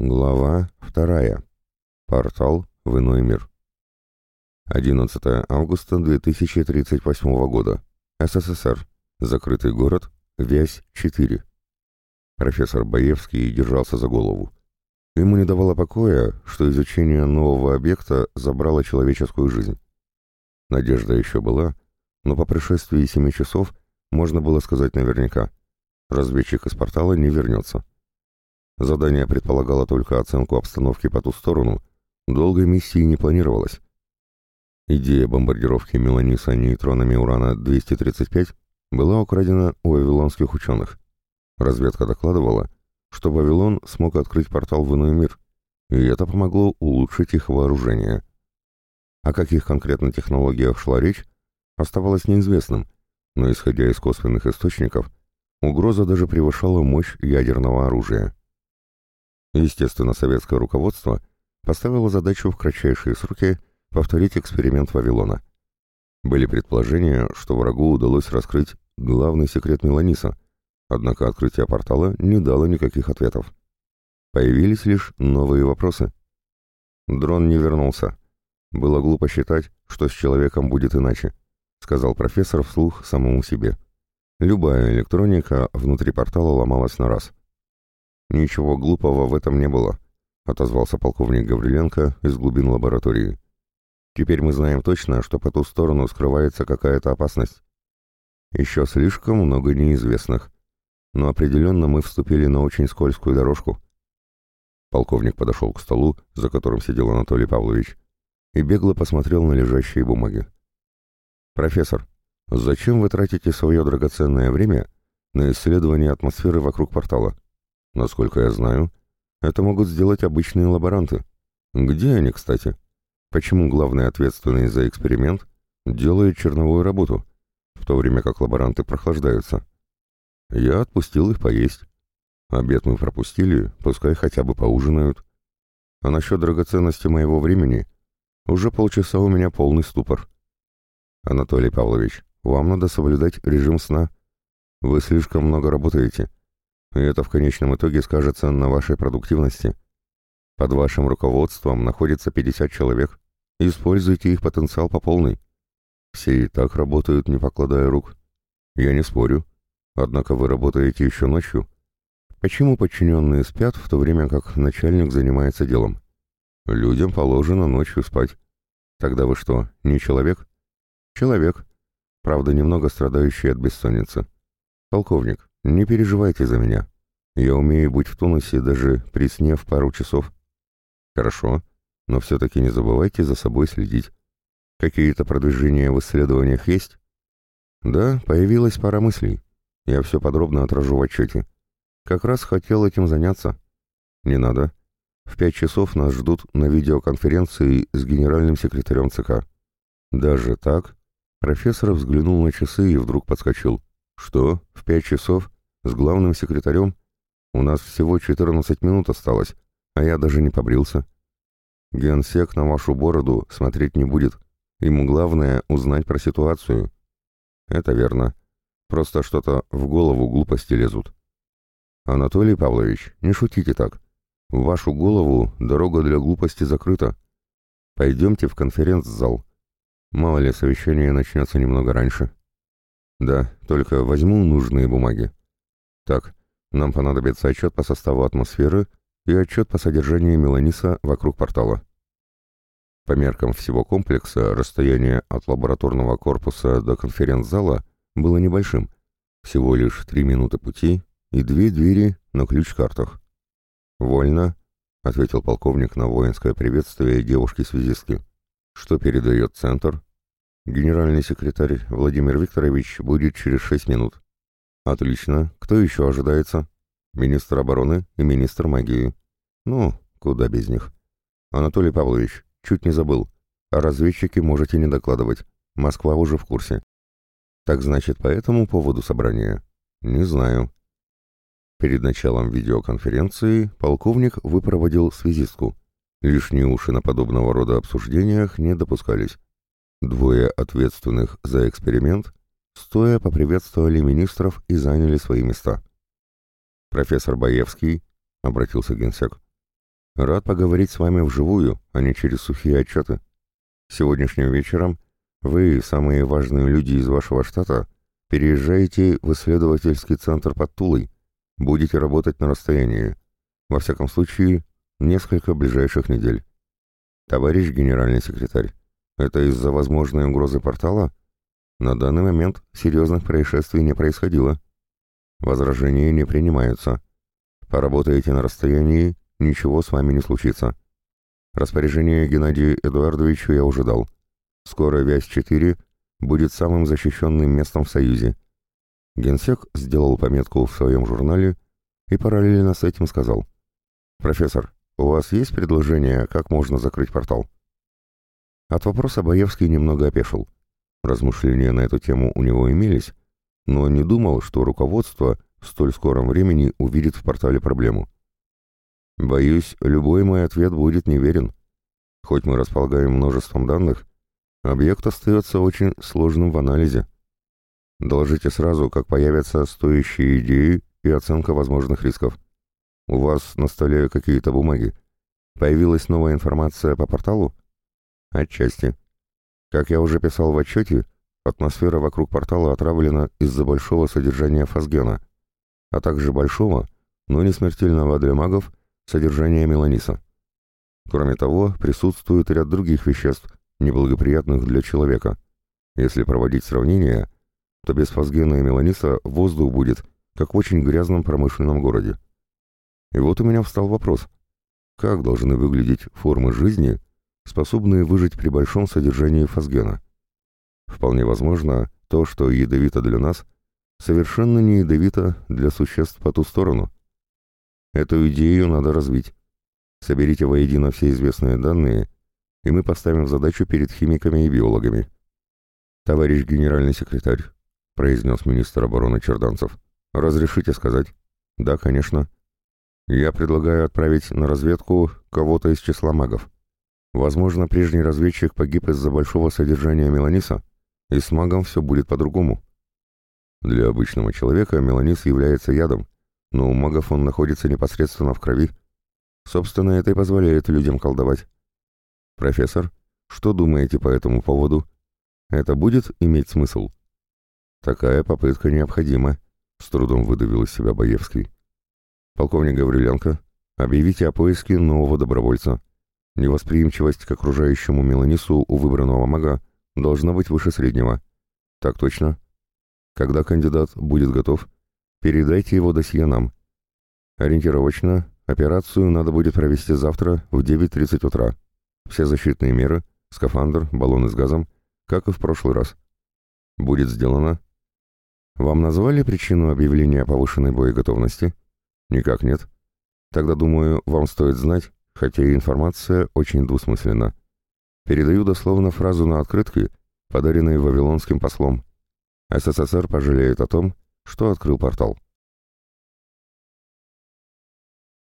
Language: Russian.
Глава вторая. Портал в иной мир. 11 августа 2038 года. СССР. Закрытый город. Вязь-4. Профессор Боевский держался за голову. Ему не давало покоя, что изучение нового объекта забрало человеческую жизнь. Надежда еще была, но по прошествии семи часов можно было сказать наверняка. Разведчик из портала не вернется. Задание предполагало только оценку обстановки по ту сторону, долгой миссии не планировалось. Идея бомбардировки Меланиса нейтронами урана-235 была украдена у вавилонских ученых. Разведка докладывала, что Вавилон смог открыть портал в иной мир, и это помогло улучшить их вооружение. О каких конкретно технологиях шла речь, оставалось неизвестным, но исходя из косвенных источников, угроза даже превышала мощь ядерного оружия. Естественно, советское руководство поставило задачу в кратчайшие сроки повторить эксперимент Вавилона. Были предположения, что врагу удалось раскрыть главный секрет Меланиса, однако открытие портала не дало никаких ответов. Появились лишь новые вопросы. Дрон не вернулся. Было глупо считать, что с человеком будет иначе, сказал профессор вслух самому себе. Любая электроника внутри портала ломалась на раз. «Ничего глупого в этом не было», — отозвался полковник Гавриленко из глубин лаборатории. «Теперь мы знаем точно, что по ту сторону скрывается какая-то опасность. Еще слишком много неизвестных, но определенно мы вступили на очень скользкую дорожку». Полковник подошел к столу, за которым сидел Анатолий Павлович, и бегло посмотрел на лежащие бумаги. «Профессор, зачем вы тратите свое драгоценное время на исследование атмосферы вокруг портала?» Насколько я знаю, это могут сделать обычные лаборанты. Где они, кстати? Почему главный ответственный за эксперимент делает черновую работу, в то время как лаборанты прохлаждаются? Я отпустил их поесть. Обед мы пропустили, пускай хотя бы поужинают. А насчет драгоценности моего времени уже полчаса у меня полный ступор. Анатолий Павлович, вам надо соблюдать режим сна. Вы слишком много работаете и это в конечном итоге скажется на вашей продуктивности. Под вашим руководством находится 50 человек. Используйте их потенциал по полной. Все и так работают, не покладая рук. Я не спорю. Однако вы работаете еще ночью. Почему подчиненные спят, в то время как начальник занимается делом? Людям положено ночью спать. Тогда вы что, не человек? Человек. Правда, немного страдающий от бессонницы. Полковник, не переживайте за меня. Я умею быть в тонусе даже при сне в пару часов. Хорошо, но все-таки не забывайте за собой следить. Какие-то продвижения в исследованиях есть? Да, появилась пара мыслей. Я все подробно отражу в отчете. Как раз хотел этим заняться. Не надо. В пять часов нас ждут на видеоконференции с генеральным секретарем ЦК. Даже так? Профессор взглянул на часы и вдруг подскочил. Что? В пять часов? С главным секретарем? У нас всего 14 минут осталось, а я даже не побрился. Генсек на вашу бороду смотреть не будет. Ему главное узнать про ситуацию. Это верно. Просто что-то в голову глупости лезут. Анатолий Павлович, не шутите так. В вашу голову дорога для глупости закрыта. Пойдемте в конференц-зал. Мало ли, совещание начнется немного раньше. Да, только возьму нужные бумаги. Так, нам понадобится отчет по составу атмосферы и отчет по содержанию меланиса вокруг портала. По меркам всего комплекса расстояние от лабораторного корпуса до конференц-зала было небольшим, всего лишь три минуты пути и две двери на ключ-картах. «Вольно», — ответил полковник на воинское приветствие девушки-связистки. «Что передает Центр?» «Генеральный секретарь Владимир Викторович будет через шесть минут». Отлично. Кто еще ожидается? Министр обороны и министр магии. Ну, куда без них. Анатолий Павлович, чуть не забыл. А разведчики можете не докладывать. Москва уже в курсе. Так значит, по этому поводу собрания? Не знаю. Перед началом видеоконференции полковник выпроводил связистку. Лишние уши на подобного рода обсуждениях не допускались. Двое ответственных за эксперимент стоя поприветствовали министров и заняли свои места. «Профессор Боевский», — обратился генсек, Рад поговорить с вами вживую, а не через сухие отчеты. Сегодняшним вечером вы, самые важные люди из вашего штата, переезжаете в исследовательский центр под Тулой. Будете работать на расстоянии. Во всяком случае, несколько ближайших недель. Товарищ генеральный секретарь, это из-за возможной угрозы портала? На данный момент серьезных происшествий не происходило. Возражения не принимаются. Поработаете на расстоянии, ничего с вами не случится. Распоряжение Геннадию Эдуардовичу я уже дал. Скоро Вязь-4 будет самым защищенным местом в Союзе. Генсек сделал пометку в своем журнале и параллельно с этим сказал. «Профессор, у вас есть предложение, как можно закрыть портал?» От вопроса Боевский немного опешил. Размышления на эту тему у него имелись, но не думал, что руководство в столь скором времени увидит в портале проблему. Боюсь, любой мой ответ будет неверен. Хоть мы располагаем множеством данных, объект остается очень сложным в анализе. Доложите сразу, как появятся стоящие идеи и оценка возможных рисков. У вас на столе какие-то бумаги. Появилась новая информация по порталу? Отчасти. Как я уже писал в отчете, атмосфера вокруг портала отравлена из-за большого содержания фосгена, а также большого, но не смертельного для магов, содержания меланиса. Кроме того, присутствует ряд других веществ, неблагоприятных для человека. Если проводить сравнение, то без фосгена и меланиса воздух будет, как в очень грязном промышленном городе. И вот у меня встал вопрос, как должны выглядеть формы жизни, способные выжить при большом содержании фосгена. Вполне возможно, то, что ядовито для нас, совершенно не ядовито для существ по ту сторону. Эту идею надо развить. Соберите воедино все известные данные, и мы поставим задачу перед химиками и биологами. «Товарищ генеральный секретарь», — произнес министр обороны Черданцев, — «разрешите сказать?» «Да, конечно. Я предлагаю отправить на разведку кого-то из числа магов. Возможно, прежний разведчик погиб из-за большого содержания меланиса, и с магом все будет по-другому. Для обычного человека меланис является ядом, но у магов он находится непосредственно в крови. Собственно, это и позволяет людям колдовать. Профессор, что думаете по этому поводу? Это будет иметь смысл? Такая попытка необходима, с трудом выдавил из себя Боевский. Полковник Гавриленко, объявите о поиске нового добровольца. Невосприимчивость к окружающему меланису у выбранного мага должна быть выше среднего. Так точно. Когда кандидат будет готов, передайте его досье нам. Ориентировочно операцию надо будет провести завтра в 9.30 утра. Все защитные меры, скафандр, баллоны с газом, как и в прошлый раз. Будет сделано. Вам назвали причину объявления повышенной боеготовности? Никак нет. Тогда, думаю, вам стоит знать, хотя и информация очень двусмысленна. Передаю дословно фразу на открытке, подаренной вавилонским послом. СССР пожалеет о том, что открыл портал.